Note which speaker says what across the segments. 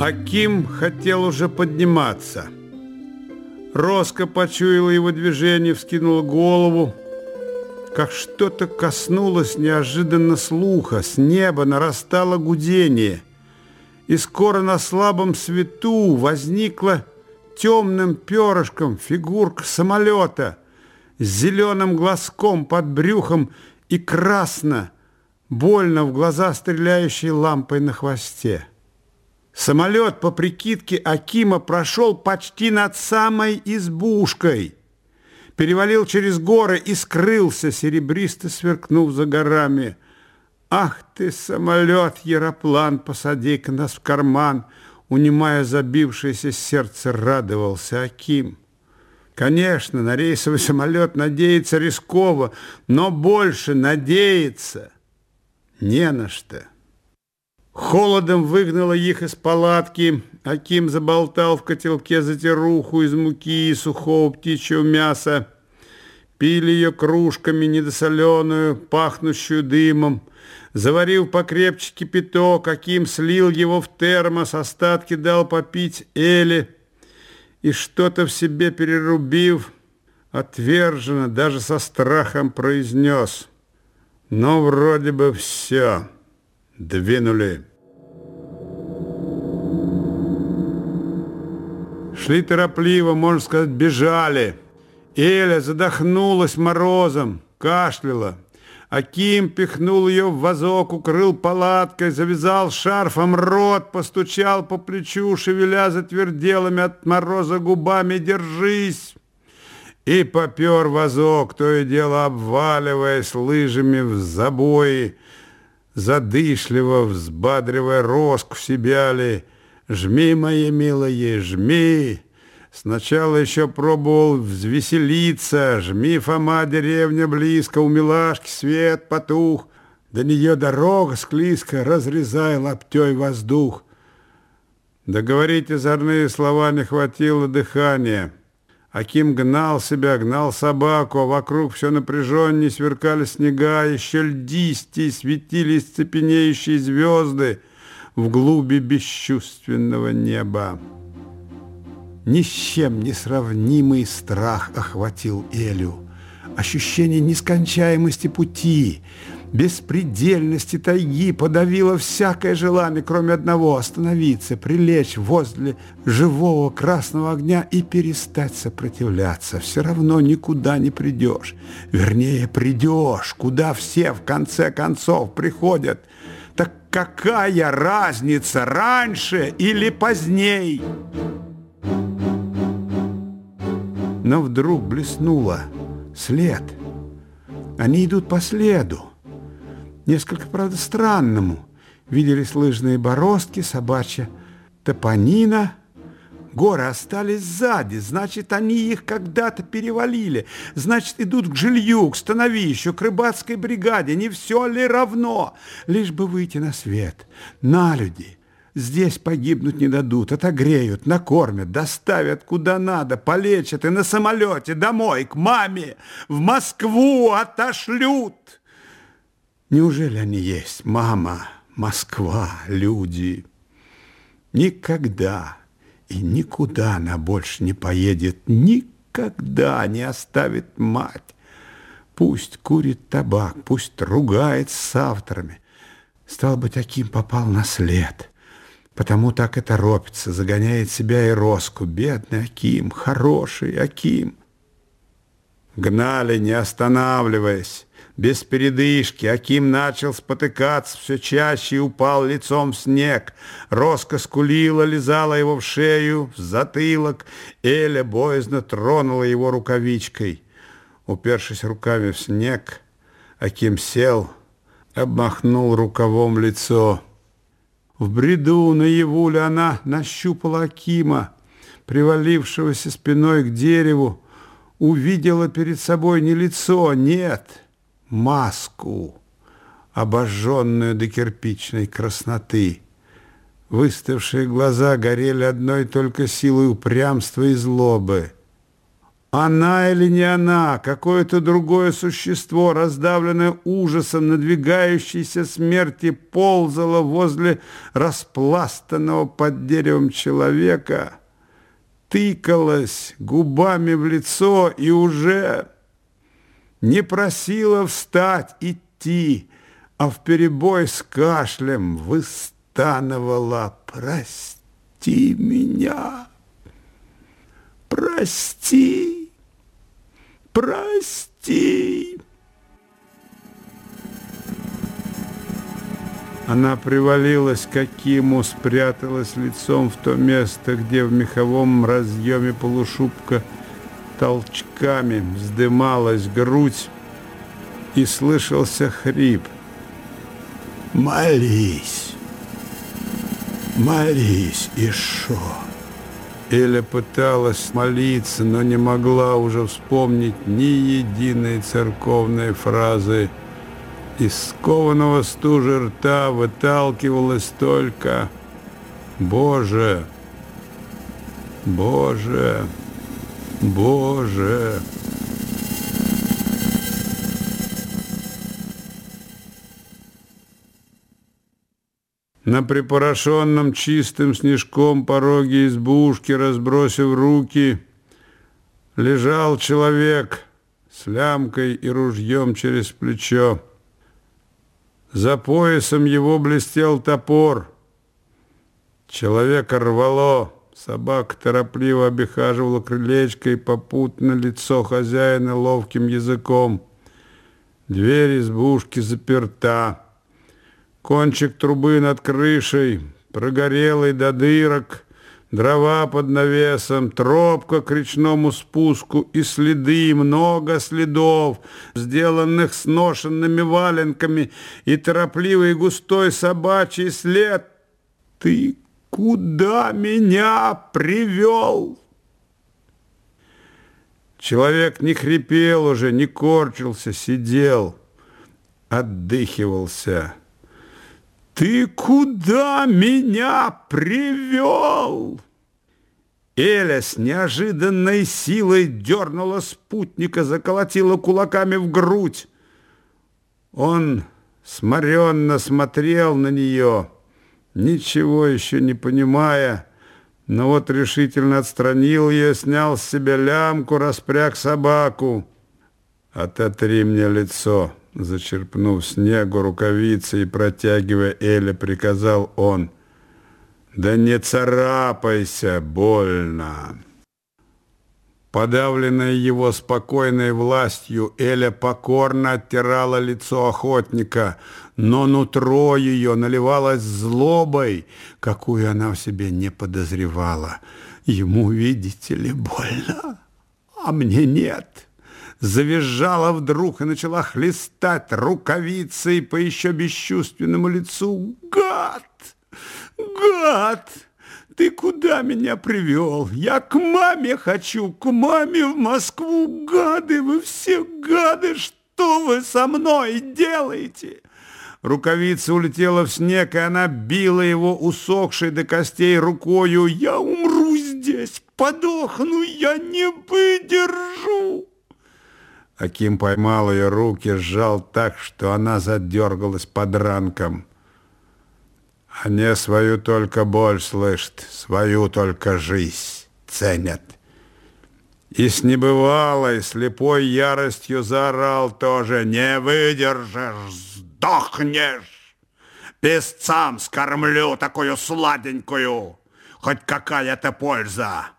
Speaker 1: Аким хотел уже подниматься. Роско почуяла его движение, вскинула голову, как что-то коснулось неожиданно слуха, с неба нарастало гудение, и скоро на слабом свету возникла темным перышком фигурка самолета с зеленым глазком под брюхом и красно, больно в глаза стреляющей лампой на хвосте. Самолет, по прикидке Акима, прошел почти над самой избушкой, перевалил через горы и скрылся, серебристо сверкнув за горами. «Ах ты, самолет, Яроплан, посади-ка нас в карман!» Унимая забившееся сердце, радовался Аким. Конечно, на рейсовый самолет надеяться рисково, но больше надеяться не на что. Холодом выгнало их из палатки. Аким заболтал в котелке затируху из муки и сухого птичьего мяса. Пили ее кружками недосоленую, пахнущую дымом. Заварил покрепче кипяток, Аким слил его в термос, остатки дал попить Эле. И что-то в себе перерубив, отверженно, даже со страхом произнес. Ну, вроде бы все. Двинули. Шли торопливо, можно сказать, бежали. Эля задохнулась морозом, кашляла. Аким пихнул ее в вазок, укрыл палаткой, завязал шарфом рот, постучал по плечу, шевеля затверделыми от мороза губами «Держись!» И попер вазок, то и дело обваливаясь лыжами в забои, задышливо взбадривая роск в себя ли. «Жми, мои милые, жми!» Сначала еще пробовал взвеселиться. «Жми, Фома, деревня близко, у милашки свет потух». До нее дорога склизко, разрезая лаптей воздух. Договорить озорные слова не хватило дыхания. Аким гнал себя, гнал собаку, а вокруг все напряженнее сверкали снега, еще льдистей светились цепенеющие звезды в глуби бесчувственного неба. Ни с чем не сравнимый страх охватил Элю. Ощущение нескончаемости пути, беспредельности тайги подавило всякое желание, кроме одного – остановиться, прилечь возле живого красного огня и перестать сопротивляться. Все равно никуда не придешь. Вернее, придешь, куда все в конце концов приходят. Так какая разница, раньше или поздней? Но вдруг блеснуло след. Они идут по следу несколько, правда, странному. Виделись лыжные бороздки, собачья топонина. Горы остались сзади, значит, они их когда-то перевалили. Значит, идут к жилью, к становищу, к рыбацкой бригаде. Не все ли равно? Лишь бы выйти на свет, на люди. Здесь погибнуть не дадут, отогреют, накормят, доставят куда надо, полечат и на самолете домой, к маме, в Москву отошлют. Неужели они есть? Мама, Москва, люди. Никогда и никуда она больше не поедет. Никогда не оставит мать. Пусть курит табак, пусть ругает с авторами. Стал быть, таким попал на след. Потому так и торопится, загоняет себя и Роску. Бедный Аким, хороший Аким. Гнали, не останавливаясь без передышки. Аким начал спотыкаться все чаще и упал лицом в снег. Роска скулила, лизала его в шею, в затылок. Эля боязно тронула его рукавичкой. Упершись руками в снег, Аким сел, обмахнул рукавом лицо. В бреду наяву ли она нащупала Акима, привалившегося спиной к дереву, увидела перед собой не лицо, нет — маску, обожженную до кирпичной красноты. Выставшие глаза горели одной только силой упрямства и злобы. Она или не она, какое-то другое существо, раздавленное ужасом надвигающейся смерти, ползало возле распластанного под деревом человека, тыкалась губами в лицо и уже не просила встать, идти, а в перебой с кашлем выстанывала «Прости меня! Прости!» прости. Она привалилась к Акиму, спряталась лицом в то место, где в меховом разъеме полушубка толчками вздымалась грудь, и слышался хрип. «Молись! Молись, Ишо!» Эля пыталась молиться, но не могла уже вспомнить ни единой церковной фразы. Из скованного стужи рта выталкивалось только «Боже! Боже! Боже!» На припорошенном чистым снежком пороге избушки, разбросив руки, лежал человек с лямкой и ружьем через плечо. За поясом его блестел топор. Человека рвало, собака торопливо обихаживала крылечко и попутно лицо хозяина ловким языком. Дверь избушки заперта. Кончик трубы над крышей, прогорелый до дырок, дрова под навесом, тропка к речному спуску и следы, много следов, сделанных сношенными валенками и торопливый густой собачий след. Ты куда меня привел? Человек не хрипел уже, не корчился, сидел, отдыхивался. «Ты куда меня привел?» Эля с неожиданной силой дернула спутника, заколотила кулаками в грудь. Он сморенно смотрел на нее, ничего еще не понимая, но вот решительно отстранил ее, снял с себя лямку, распряг собаку. «Ототри мне лицо!» Зачерпнув снегу рукавицы и протягивая Эля, приказал он. «Да не царапайся, больно!» Подавленная его спокойной властью, Эля покорно оттирала лицо охотника, но нутро ее наливалось злобой, какую она в себе не подозревала. Ему, видите ли, больно, а мне нет завизжала вдруг и начала хлестать рукавицей по еще бесчувственному лицу. «Гад! Гад! Ты куда меня привел? Я к маме хочу, к маме в Москву! Гады вы все, гады! Что вы со мной делаете?» Рукавица улетела в снег, и она била его усохшей до костей рукою. «Я умру здесь, подохну, я не выдержу!» Аким поймал ее руки, сжал так, что она задергалась под ранком. Они свою только боль слышат, свою только жизнь ценят. И с небывалой слепой яростью заорал тоже «Не выдержишь, сдохнешь! Песцам скормлю такую сладенькую, хоть какая-то польза!»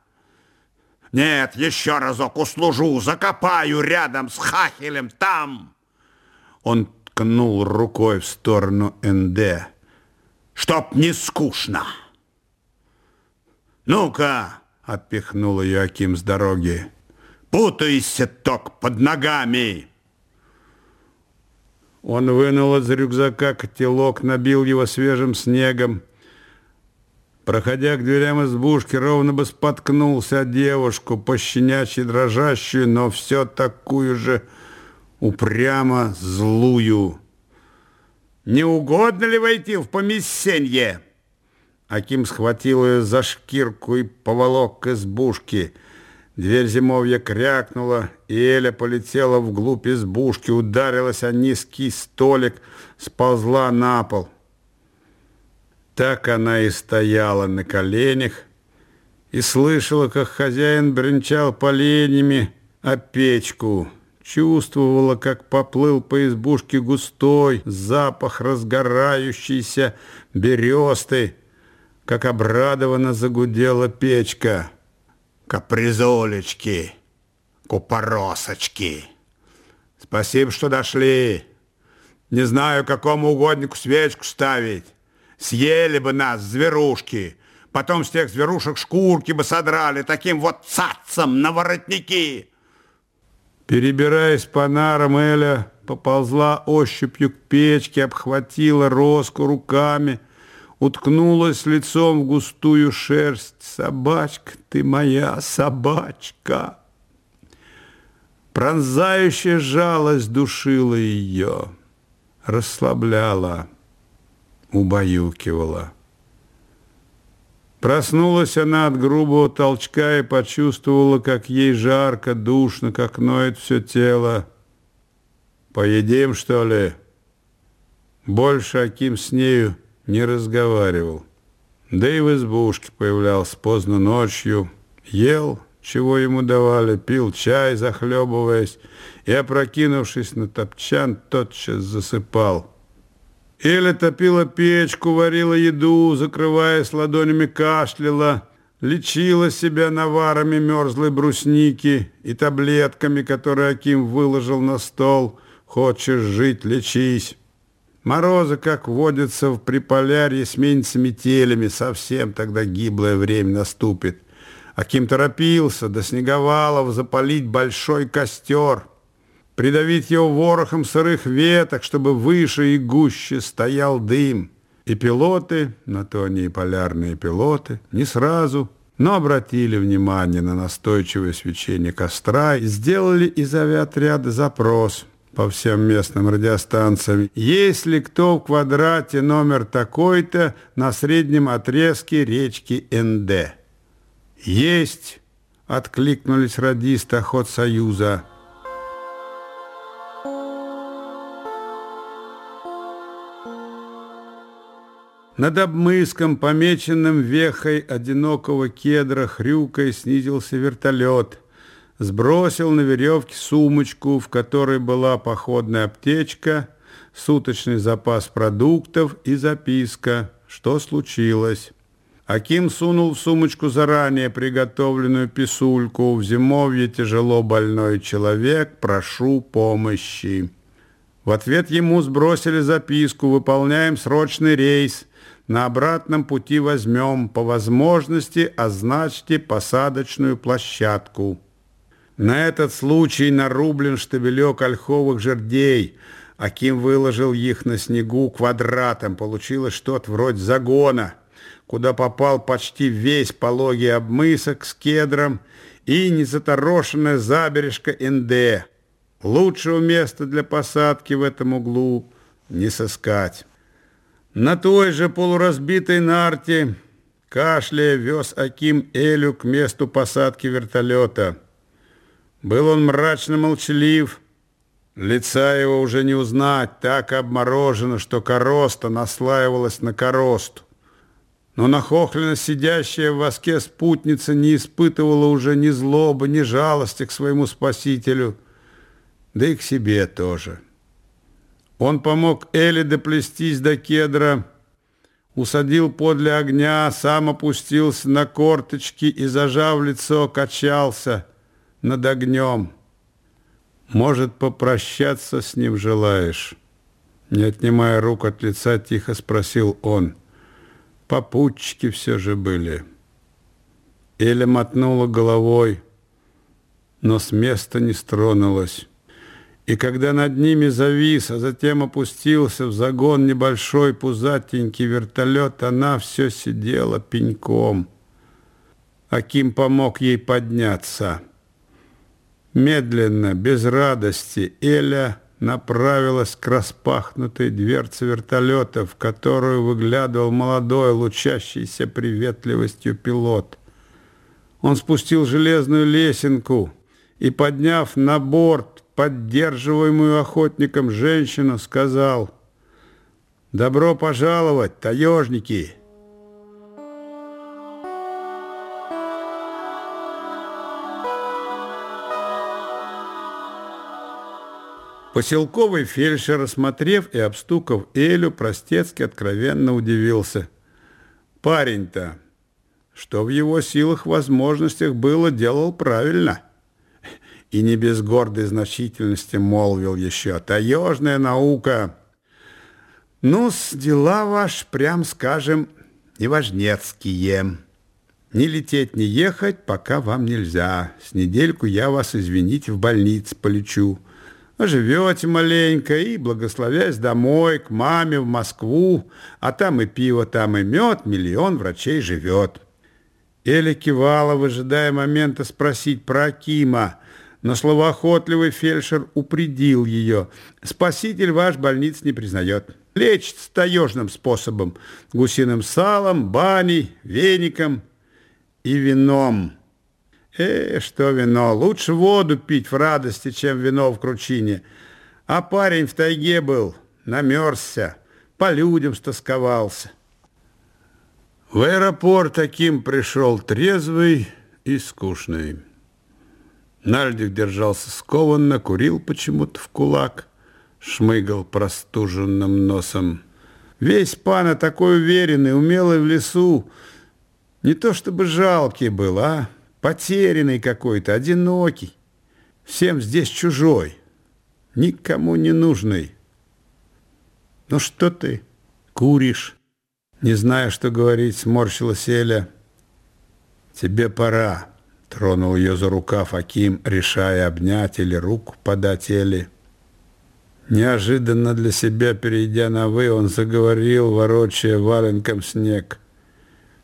Speaker 1: Нет, еще разок услужу, закопаю рядом с Хахелем там. Он ткнул рукой в сторону НД. Чтоб не скучно. Ну-ка, отпихнул ее Аким с дороги. Путайся ток под ногами. Он вынул из рюкзака котелок, набил его свежим снегом, Проходя к дверям избушки, ровно бы споткнулся о девушку, пощенячьи дрожащую, но все такую же упрямо злую. «Не угодно ли войти в помещение?» Аким схватил ее за шкирку и поволок к избушке. Дверь зимовья крякнула, и Эля полетела вглубь избушки, ударилась о низкий столик, сползла на пол. Так она и стояла на коленях и слышала, как хозяин бренчал поленьями о печку. Чувствовала, как поплыл по избушке густой запах разгорающейся бересты, как обрадованно загудела печка. Капризолечки, купоросочки. Спасибо, что дошли. Не знаю, какому угоднику свечку ставить. Съели бы нас, зверушки. Потом с тех зверушек шкурки бы содрали таким вот цацам на воротники. Перебираясь по нарам, Эля поползла ощупью к печке, обхватила роску руками, уткнулась лицом в густую шерсть. «Собачка ты моя, собачка!» Пронзающая жалость душила ее, расслабляла, убаюкивала. Проснулась она от грубого толчка и почувствовала, как ей жарко, душно, как ноет все тело. «Поедим, что ли?» Больше Аким с нею не разговаривал. Да и в избушке появлялся поздно ночью, ел, чего ему давали, пил чай, захлебываясь, и, опрокинувшись на топчан, тотчас засыпал. Эля топила печку, варила еду, закрываясь ладонями кашляла, лечила себя наварами мерзлой брусники и таблетками, которые Аким выложил на стол. «Хочешь жить, лечись». Морозы, как водится в Приполярье, сменятся метелями, совсем тогда гиблое время наступит. Аким торопился до Снеговалов запалить большой костер, придавить его ворохом сырых веток, чтобы выше и гуще стоял дым. И пилоты, на то они и полярные пилоты, не сразу, но обратили внимание на настойчивое свечение костра и сделали из авиаотряда запрос – по всем местным радиостанциям. Есть ли кто в квадрате номер такой-то на среднем отрезке речки НД? Есть, откликнулись радисты Охотсоюза. Над обмыском, помеченным вехой одинокого кедра, хрюкой снизился вертолет – сбросил на веревке сумочку, в которой была походная аптечка, суточный запас продуктов и записка, что случилось. Аким сунул в сумочку заранее приготовленную писульку. В зимовье тяжело больной человек, прошу помощи. В ответ ему сбросили записку «Выполняем срочный рейс». На обратном пути возьмем, по возможности означьте посадочную площадку. На этот случай нарублен штабелек ольховых жердей. Аким выложил их на снегу квадратом. Получилось что-то вроде загона, куда попал почти весь пологий обмысок с кедром и незаторошенная забережка НД. Лучшего места для посадки в этом углу не сыскать. На той же полуразбитой нарте кашляя вез Аким Элю к месту посадки вертолета – был он мрачно молчалив, лица его уже не узнать, так обморожено, что короста наслаивалась на коросту. Но нахохленно сидящая в воске спутница не испытывала уже ни злобы, ни жалости к своему спасителю, да и к себе тоже. Он помог Эле доплестись до кедра, усадил подле огня, сам опустился на корточки и, зажав лицо, качался – над огнем. Может, попрощаться с ним желаешь? Не отнимая рук от лица, тихо спросил он. Попутчики все же были. Эля мотнула головой, но с места не стронулась. И когда над ними завис, а затем опустился в загон небольшой пузатенький вертолет, она все сидела пеньком. Аким помог ей подняться. Медленно, без радости, Эля направилась к распахнутой дверце вертолета, в которую выглядывал молодой, лучащийся приветливостью пилот. Он спустил железную лесенку и, подняв на борт поддерживаемую охотником женщину, сказал «Добро пожаловать, таежники!» Поселковый фельдшер, осмотрев и обстукав Элю, простецки откровенно удивился. Парень-то, что в его силах возможностях было, делал правильно. И не без гордой значительности молвил еще. Таежная наука. Ну-с, дела ваш, прям скажем, неважнецкие. Не лететь, не ехать, пока вам нельзя. С недельку я вас, извините, в больнице полечу. Живете маленько и, благословясь домой, к маме в Москву, а там и пиво, там и мед, миллион врачей живет. Эля кивала, выжидая момента спросить про Акима, но словоохотливый фельдшер упредил ее. Спаситель ваш больниц не признает. Лечит таежным способом, гусиным салом, баней, веником и вином. Э, что вино? Лучше воду пить в радости, чем вино в кручине. А парень в тайге был, намерзся, по людям стосковался. В аэропорт таким пришел трезвый и скучный. Нальдик держался скованно, курил почему-то в кулак, шмыгал простуженным носом. Весь пана такой уверенный, умелый в лесу, не то чтобы жалкий был, а потерянный какой-то, одинокий, всем здесь чужой, никому не нужный. Ну что ты куришь? Не зная, что говорить, сморщилась Эля. Тебе пора, тронул ее за рукав Аким, решая обнять или руку подать Эле. Неожиданно для себя, перейдя на «вы», он заговорил, ворочая валенком снег.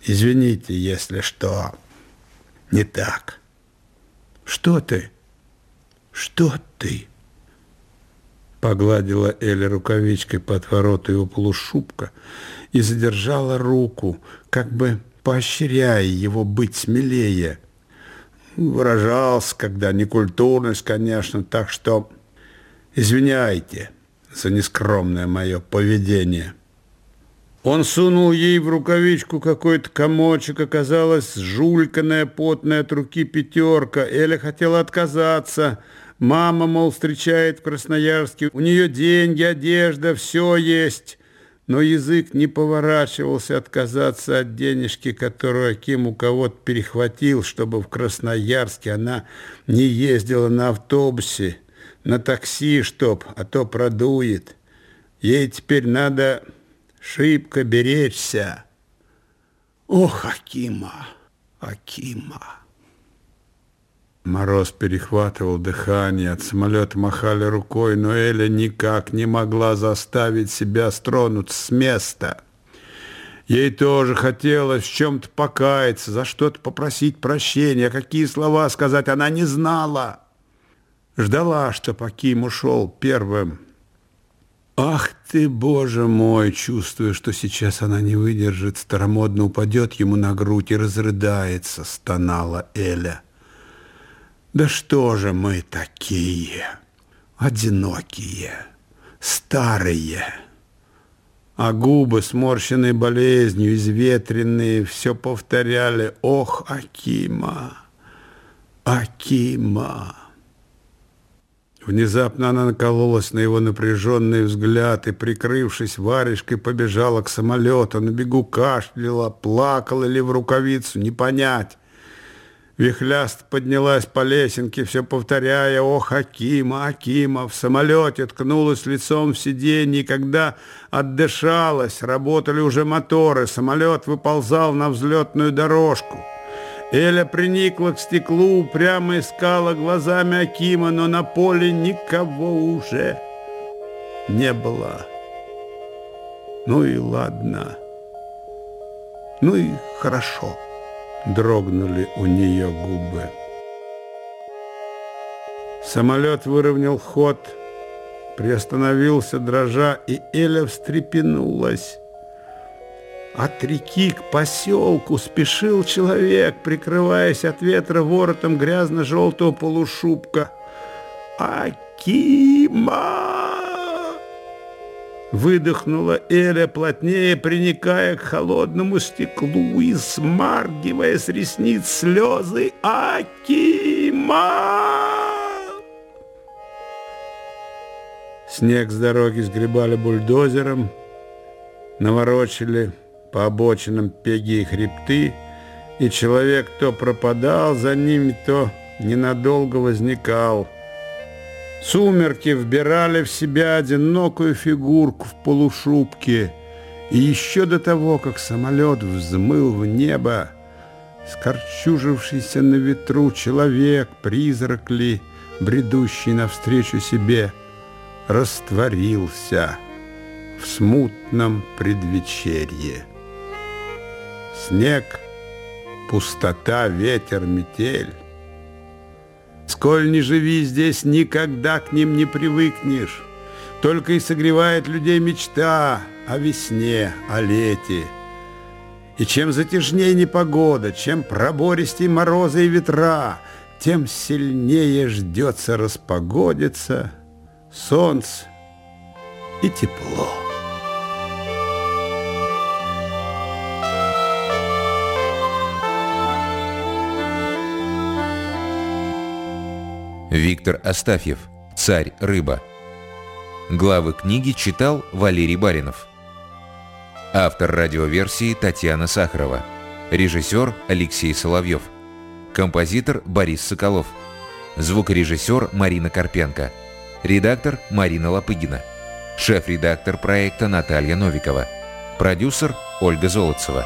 Speaker 1: «Извините, если что» не так. Что ты? Что ты? Погладила Эля рукавичкой по отвороту его полушубка и задержала руку, как бы поощряя его быть смелее. Выражался, когда некультурность, конечно, так что извиняйте за нескромное мое поведение. Он сунул ей в рукавичку какой-то комочек, оказалась жульканная, потная от руки пятерка. Эля хотела отказаться. Мама, мол, встречает в Красноярске. У нее деньги, одежда, все есть. Но язык не поворачивался отказаться от денежки, которую Аким у кого-то перехватил, чтобы в Красноярске она не ездила на автобусе, на такси, чтоб, а то продует. Ей теперь надо шибко беречься. Ох, Акима, Акима. Мороз перехватывал дыхание, от самолета махали рукой, но Эля никак не могла заставить себя стронуться с места. Ей тоже хотелось в чем-то покаяться, за что-то попросить прощения, какие слова сказать она не знала. Ждала, что Аким ушел первым, Ах ты, боже мой, чувствуя, что сейчас она не выдержит, старомодно упадет ему на грудь и разрыдается, стонала Эля. Да что же мы такие, одинокие, старые? А губы, сморщенные болезнью, изветренные, все повторяли «Ох, Акима! Акима!» Внезапно она накололась на его напряженный взгляд и, прикрывшись варежкой, побежала к самолету. На бегу кашляла, плакала ли в рукавицу, не понять. Вихляст поднялась по лесенке, все повторяя «Ох, Акима, Акима!» В самолете ткнулась лицом в сиденье, когда отдышалась, работали уже моторы, самолет выползал на взлетную дорожку. Эля приникла к стеклу, прямо искала глазами Акима, но на поле никого уже не было. Ну и ладно. Ну и хорошо. Дрогнули у нее губы. Самолет выровнял ход, — приостановился, дрожа, и Эля встрепенулась. От реки к поселку спешил человек, прикрываясь от ветра воротом грязно-желтого полушубка. «Акима!» Выдохнула Эля плотнее, приникая к холодному стеклу и смаргивая с ресниц слезы. «Акима!» Снег с дороги сгребали бульдозером, наворочили по обочинам пеги и хребты, и человек то пропадал за ними, то ненадолго возникал. Сумерки вбирали в себя одинокую фигурку в полушубке, и еще до того, как самолет взмыл в небо, скорчужившийся на ветру человек, призрак ли, бредущий навстречу себе, растворился в смутном предвечерье. Снег, пустота, ветер, метель. Сколь не живи здесь, никогда к ним не привыкнешь. Только и согревает людей мечта о весне, о лете. И чем затяжнее непогода, чем пробористей морозы и ветра, тем сильнее ждется распогодиться солнце и тепло.
Speaker 2: Виктор Астафьев. Царь рыба. Главы книги читал Валерий Баринов. Автор радиоверсии Татьяна Сахарова. Режиссер Алексей Соловьев. Композитор Борис Соколов. Звукорежиссер Марина Карпенко. Редактор Марина Лопыгина. Шеф-редактор проекта Наталья Новикова. Продюсер Ольга Золотцева.